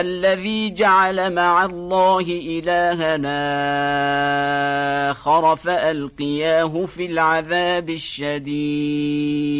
الذي جعل مع الله إلهنا آخر فألقياه في العذاب الشديد.